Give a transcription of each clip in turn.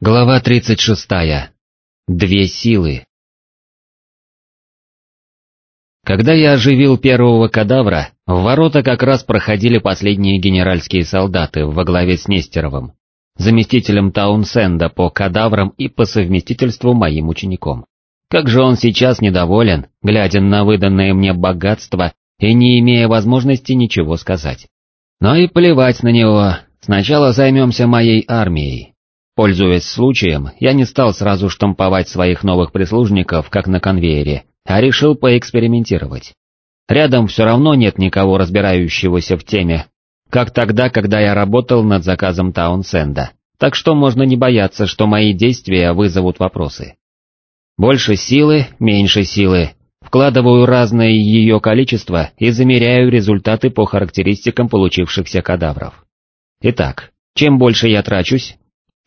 Глава 36. Две силы. Когда я оживил первого кадавра, в ворота как раз проходили последние генеральские солдаты во главе с Нестеровым, заместителем Таунсенда по кадаврам и по совместительству моим учеником. Как же он сейчас недоволен, глядя на выданное мне богатство и не имея возможности ничего сказать. Но и плевать на него, сначала займемся моей армией, Пользуясь случаем, я не стал сразу штамповать своих новых прислужников, как на конвейере, а решил поэкспериментировать. Рядом все равно нет никого разбирающегося в теме, как тогда, когда я работал над заказом Таунсенда, так что можно не бояться, что мои действия вызовут вопросы. Больше силы, меньше силы, вкладываю разное ее количество и замеряю результаты по характеристикам получившихся кадавров. Итак, чем больше я трачусь,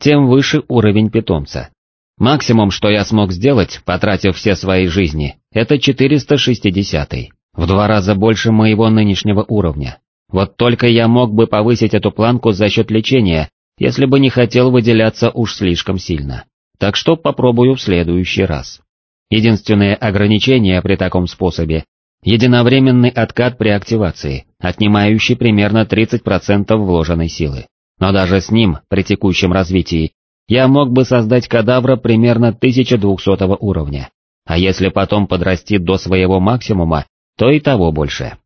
тем выше уровень питомца. Максимум, что я смог сделать, потратив все свои жизни, это 460 в два раза больше моего нынешнего уровня. Вот только я мог бы повысить эту планку за счет лечения, если бы не хотел выделяться уж слишком сильно. Так что попробую в следующий раз. Единственное ограничение при таком способе – единовременный откат при активации, отнимающий примерно 30% вложенной силы. Но даже с ним, при текущем развитии, я мог бы создать кадавра примерно 1200 уровня, а если потом подрасти до своего максимума, то и того больше.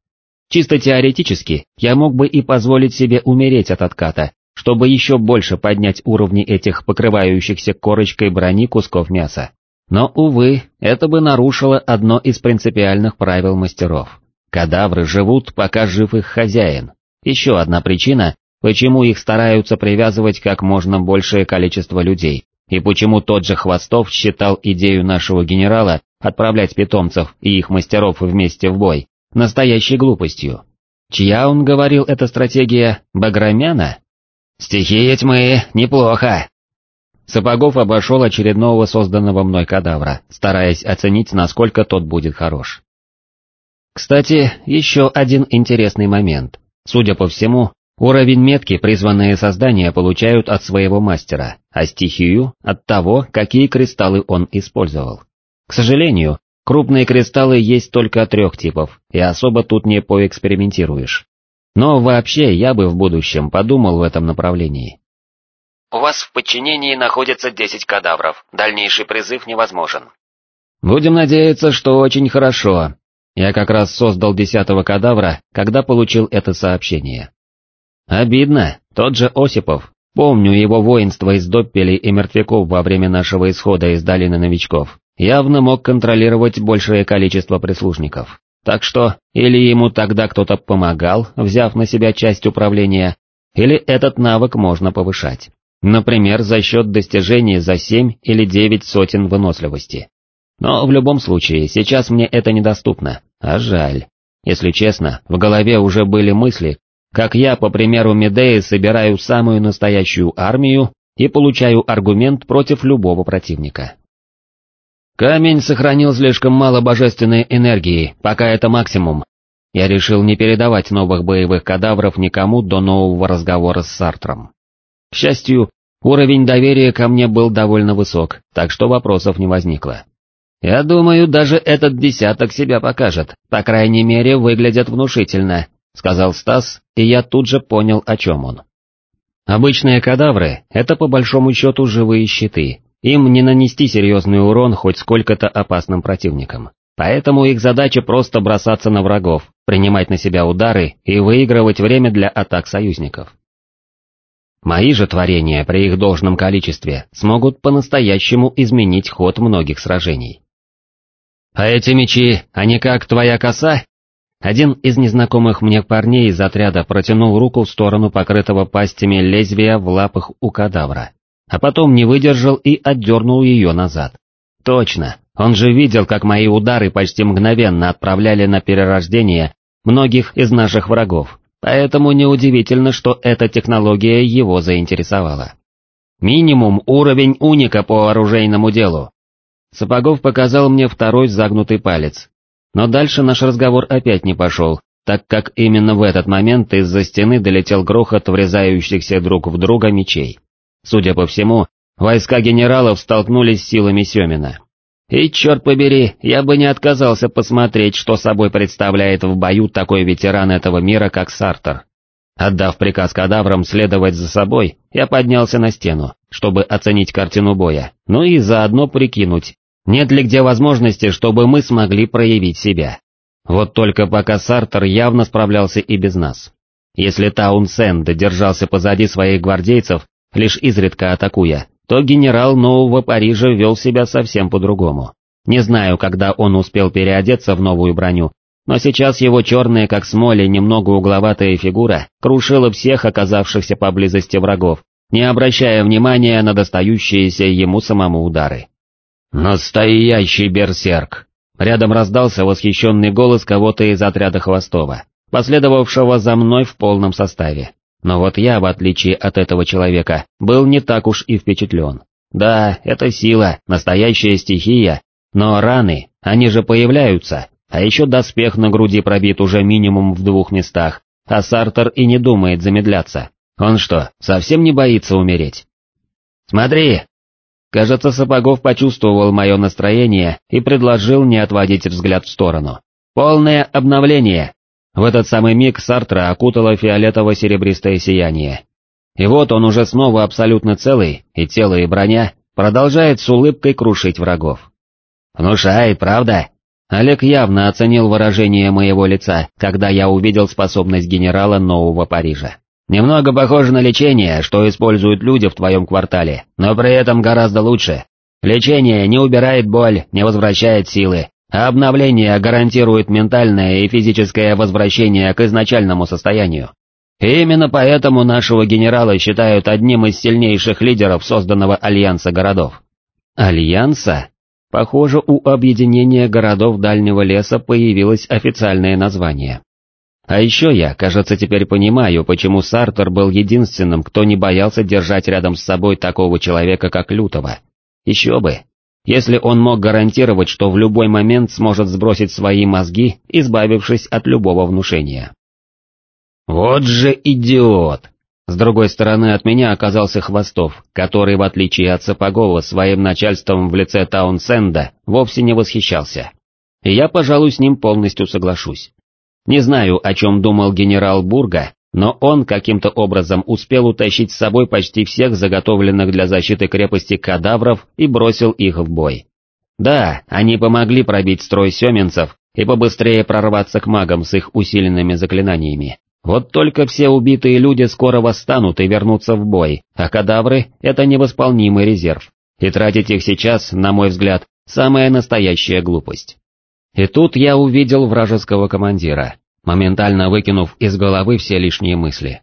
Чисто теоретически, я мог бы и позволить себе умереть от отката, чтобы еще больше поднять уровни этих покрывающихся корочкой брони кусков мяса. Но, увы, это бы нарушило одно из принципиальных правил мастеров. Кадавры живут, пока жив их хозяин. Еще одна причина, почему их стараются привязывать как можно большее количество людей, и почему тот же Хвостов считал идею нашего генерала отправлять питомцев и их мастеров вместе в бой настоящей глупостью. Чья, он говорил, эта стратегия, Баграмяна? «Стихия тьмы, неплохо!» Сапогов обошел очередного созданного мной кадавра, стараясь оценить, насколько тот будет хорош. Кстати, еще один интересный момент. Судя по всему, Уровень метки призванные создания получают от своего мастера, а стихию — от того, какие кристаллы он использовал. К сожалению, крупные кристаллы есть только трех типов, и особо тут не поэкспериментируешь. Но вообще я бы в будущем подумал в этом направлении. У вас в подчинении находится 10 кадавров, дальнейший призыв невозможен. Будем надеяться, что очень хорошо. Я как раз создал десятого кадавра, когда получил это сообщение. Обидно, тот же Осипов, помню его воинство из доппелей и мертвяков во время нашего исхода из долины новичков, явно мог контролировать большее количество прислужников. Так что, или ему тогда кто-то помогал, взяв на себя часть управления, или этот навык можно повышать. Например, за счет достижений за 7 или 9 сотен выносливости. Но в любом случае, сейчас мне это недоступно, а жаль. Если честно, в голове уже были мысли, как я, по примеру Медеи, собираю самую настоящую армию и получаю аргумент против любого противника. Камень сохранил слишком мало божественной энергии, пока это максимум. Я решил не передавать новых боевых кадавров никому до нового разговора с Сартром. К счастью, уровень доверия ко мне был довольно высок, так что вопросов не возникло. Я думаю, даже этот десяток себя покажет, по крайней мере выглядят внушительно, сказал Стас, и я тут же понял, о чем он. Обычные кадавры — это по большому счету живые щиты, им не нанести серьезный урон хоть сколько-то опасным противникам, поэтому их задача просто бросаться на врагов, принимать на себя удары и выигрывать время для атак союзников. Мои же творения при их должном количестве смогут по-настоящему изменить ход многих сражений. «А эти мечи, они как твоя коса?» Один из незнакомых мне парней из отряда протянул руку в сторону покрытого пастями лезвия в лапах у кадавра, а потом не выдержал и отдернул ее назад. Точно, он же видел, как мои удары почти мгновенно отправляли на перерождение многих из наших врагов, поэтому неудивительно, что эта технология его заинтересовала. Минимум уровень уника по оружейному делу. Сапогов показал мне второй загнутый палец, но дальше наш разговор опять не пошел, так как именно в этот момент из-за стены долетел грохот врезающихся друг в друга мечей. Судя по всему, Войска генералов столкнулись с силами Семина. И черт побери, я бы не отказался посмотреть, что собой представляет в бою такой ветеран этого мира, как Сартер. Отдав приказ кадаврам следовать за собой, я поднялся на стену, чтобы оценить картину боя, ну и заодно прикинуть, нет ли где возможности, чтобы мы смогли проявить себя. Вот только пока Сартер явно справлялся и без нас. Если Таунсенд держался позади своих гвардейцев, лишь изредка атакуя, то генерал Нового Парижа вел себя совсем по-другому. Не знаю, когда он успел переодеться в новую броню, но сейчас его черная, как смоли, немного угловатая фигура крушила всех оказавшихся поблизости врагов, не обращая внимания на достающиеся ему самому удары. «Настоящий берсерк!» Рядом раздался восхищенный голос кого-то из отряда Хвостова, последовавшего за мной в полном составе. Но вот я, в отличие от этого человека, был не так уж и впечатлен. Да, это сила, настоящая стихия, но раны, они же появляются, а еще доспех на груди пробит уже минимум в двух местах, а Сартер и не думает замедляться. Он что, совсем не боится умереть? «Смотри!» Кажется, Сапогов почувствовал мое настроение и предложил не отводить взгляд в сторону. «Полное обновление!» В этот самый миг Сартра окутало фиолетово-серебристое сияние. И вот он уже снова абсолютно целый, и тело и броня продолжает с улыбкой крушить врагов. «Внушает, правда?» Олег явно оценил выражение моего лица, когда я увидел способность генерала Нового Парижа. «Немного похоже на лечение, что используют люди в твоем квартале, но при этом гораздо лучше. Лечение не убирает боль, не возвращает силы, а обновление гарантирует ментальное и физическое возвращение к изначальному состоянию. И именно поэтому нашего генерала считают одним из сильнейших лидеров созданного Альянса городов. Альянса? Похоже, у объединения городов Дальнего леса появилось официальное название. А еще я, кажется, теперь понимаю, почему Сартер был единственным, кто не боялся держать рядом с собой такого человека, как Лютого. Еще бы, если он мог гарантировать, что в любой момент сможет сбросить свои мозги, избавившись от любого внушения. Вот же идиот! С другой стороны от меня оказался Хвостов, который, в отличие от Сапогова, своим начальством в лице Таунсенда вовсе не восхищался. И я, пожалуй, с ним полностью соглашусь. Не знаю, о чем думал генерал Бурга, но он каким-то образом успел утащить с собой почти всех заготовленных для защиты крепости кадавров и бросил их в бой. Да, они помогли пробить строй семенцев и побыстрее прорваться к магам с их усиленными заклинаниями. Вот только все убитые люди скоро восстанут и вернутся в бой, а кадавры — это невосполнимый резерв, и тратить их сейчас, на мой взгляд, самая настоящая глупость. И тут я увидел вражеского командира, моментально выкинув из головы все лишние мысли.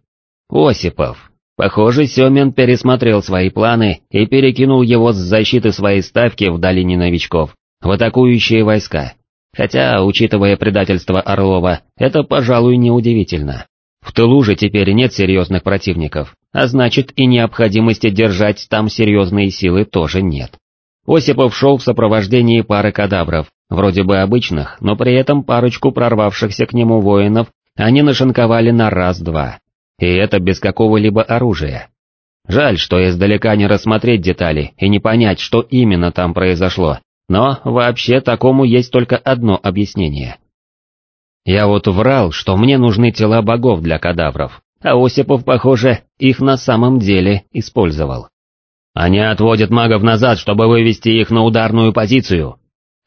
Осипов. Похоже, Семен пересмотрел свои планы и перекинул его с защиты своей ставки в долине новичков, в атакующие войска. Хотя, учитывая предательство Орлова, это, пожалуй, неудивительно. В тылу же теперь нет серьезных противников, а значит и необходимости держать там серьезные силы тоже нет. Осипов шел в сопровождении пары кадавров, вроде бы обычных, но при этом парочку прорвавшихся к нему воинов они нашинковали на раз-два. И это без какого-либо оружия. Жаль, что издалека не рассмотреть детали и не понять, что именно там произошло, но вообще такому есть только одно объяснение. Я вот врал, что мне нужны тела богов для кадавров, а Осипов, похоже, их на самом деле использовал. Они отводят магов назад, чтобы вывести их на ударную позицию,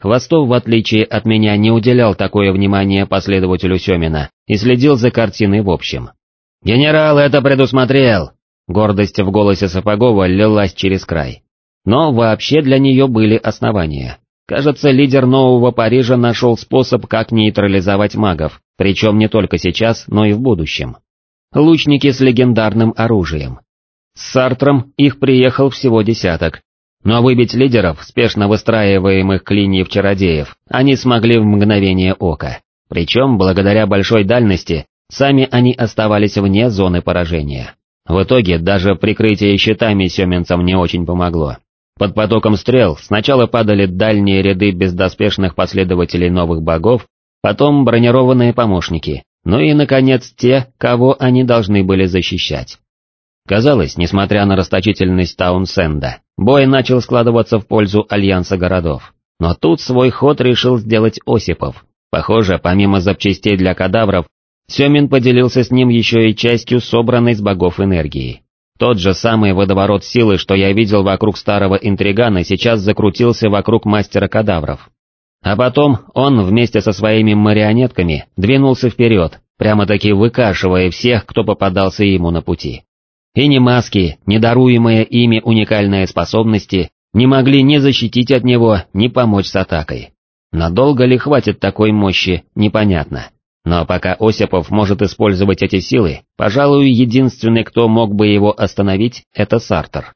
Хвостов, в отличие от меня, не уделял такое внимание последователю Семина и следил за картиной в общем. «Генерал это предусмотрел!» Гордость в голосе Сапогова лилась через край. Но вообще для нее были основания. Кажется, лидер Нового Парижа нашел способ, как нейтрализовать магов, причем не только сейчас, но и в будущем. Лучники с легендарным оружием. С Сартром их приехал всего десяток, но выбить лидеров, спешно выстраиваемых клиньев чародеев, они смогли в мгновение ока. Причем, благодаря большой дальности, сами они оставались вне зоны поражения. В итоге даже прикрытие щитами семенцам не очень помогло. Под потоком стрел сначала падали дальние ряды бездоспешных последователей новых богов, потом бронированные помощники, ну и, наконец, те, кого они должны были защищать. Казалось, несмотря на расточительность Таунсенда, бой начал складываться в пользу Альянса городов. Но тут свой ход решил сделать Осипов. Похоже, помимо запчастей для кадавров, Семин поделился с ним еще и частью собранной с богов энергии. Тот же самый водоворот силы, что я видел вокруг старого интригана, сейчас закрутился вокруг мастера кадавров. А потом он вместе со своими марионетками двинулся вперед, прямо-таки выкашивая всех, кто попадался ему на пути. И ни маски, ни даруемые ими уникальные способности не могли ни защитить от него, ни помочь с атакой. Надолго ли хватит такой мощи, непонятно. Но пока Осипов может использовать эти силы, пожалуй, единственный, кто мог бы его остановить, это Сартер.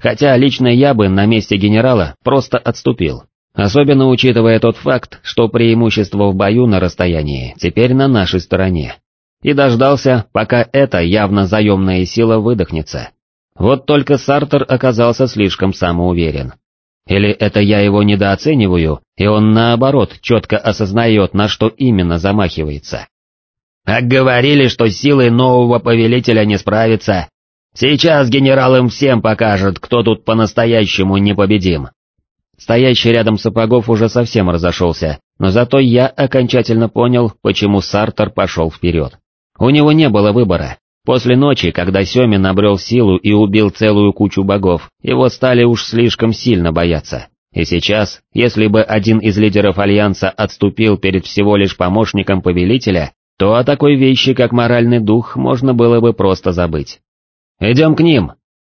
Хотя лично я бы на месте генерала просто отступил, особенно учитывая тот факт, что преимущество в бою на расстоянии теперь на нашей стороне. И дождался, пока эта явно заемная сила выдохнется. Вот только Сартер оказался слишком самоуверен. Или это я его недооцениваю, и он наоборот четко осознает, на что именно замахивается. А говорили, что силой нового повелителя не справится. Сейчас генерал им всем покажет, кто тут по-настоящему непобедим. Стоящий рядом Сапогов уже совсем разошелся, но зато я окончательно понял, почему Сартер пошел вперед. У него не было выбора, После ночи, когда Семин обрел силу и убил целую кучу богов, его стали уж слишком сильно бояться. И сейчас, если бы один из лидеров Альянса отступил перед всего лишь помощником повелителя, то о такой вещи, как моральный дух, можно было бы просто забыть. «Идем к ним!»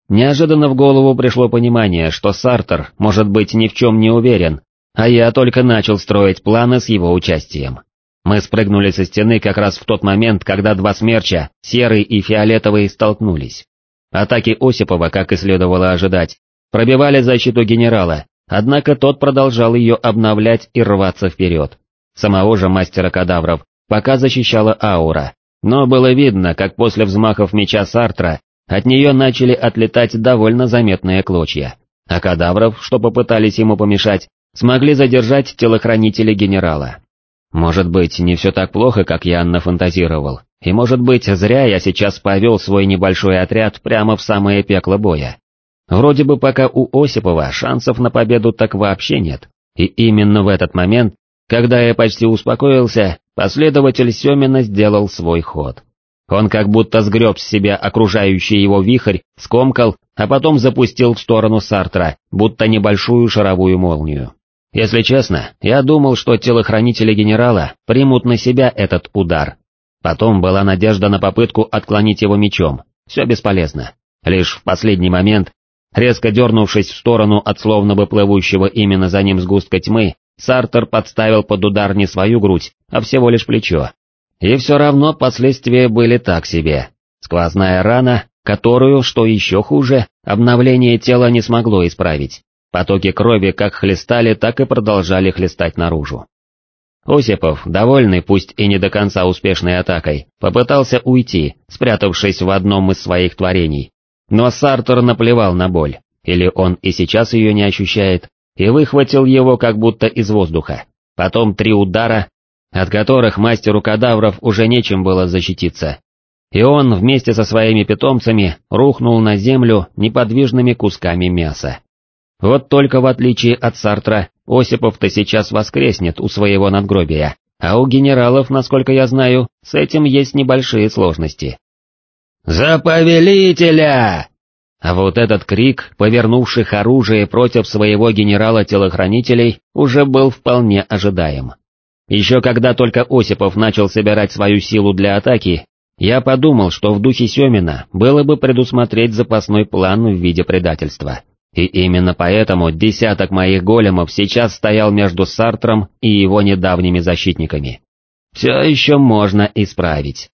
Неожиданно в голову пришло понимание, что Сартер, может быть, ни в чем не уверен, а я только начал строить планы с его участием. Мы спрыгнули со стены как раз в тот момент, когда два смерча, серый и фиолетовый, столкнулись. Атаки Осипова, как и следовало ожидать, пробивали защиту генерала, однако тот продолжал ее обновлять и рваться вперед. Самого же мастера кадавров пока защищала аура, но было видно, как после взмахов меча Сартра от нее начали отлетать довольно заметные клочья, а кадавров, что попытались ему помешать, смогли задержать телохранители генерала. Может быть, не все так плохо, как я нафантазировал, и может быть, зря я сейчас повел свой небольшой отряд прямо в самое пекло боя. Вроде бы пока у Осипова шансов на победу так вообще нет, и именно в этот момент, когда я почти успокоился, последователь Семина сделал свой ход. Он как будто сгреб с себя окружающий его вихрь, скомкал, а потом запустил в сторону Сартра, будто небольшую шаровую молнию. Если честно, я думал, что телохранители генерала примут на себя этот удар. Потом была надежда на попытку отклонить его мечом, все бесполезно. Лишь в последний момент, резко дернувшись в сторону от словно бы плывущего именно за ним сгустка тьмы, Сартер подставил под удар не свою грудь, а всего лишь плечо. И все равно последствия были так себе. Сквозная рана, которую, что еще хуже, обновление тела не смогло исправить. Потоки крови как хлестали, так и продолжали хлестать наружу. Осипов, довольный пусть и не до конца успешной атакой, попытался уйти, спрятавшись в одном из своих творений. Но Сартер наплевал на боль, или он и сейчас ее не ощущает, и выхватил его как будто из воздуха. Потом три удара, от которых мастеру кадавров уже нечем было защититься. И он вместе со своими питомцами рухнул на землю неподвижными кусками мяса. Вот только в отличие от Сартра, Осипов-то сейчас воскреснет у своего надгробия, а у генералов, насколько я знаю, с этим есть небольшие сложности. «За повелителя!» А вот этот крик, повернувших оружие против своего генерала-телохранителей, уже был вполне ожидаем. Еще когда только Осипов начал собирать свою силу для атаки, я подумал, что в духе Семина было бы предусмотреть запасной план в виде предательства. И именно поэтому десяток моих големов сейчас стоял между Сартром и его недавними защитниками. Все еще можно исправить.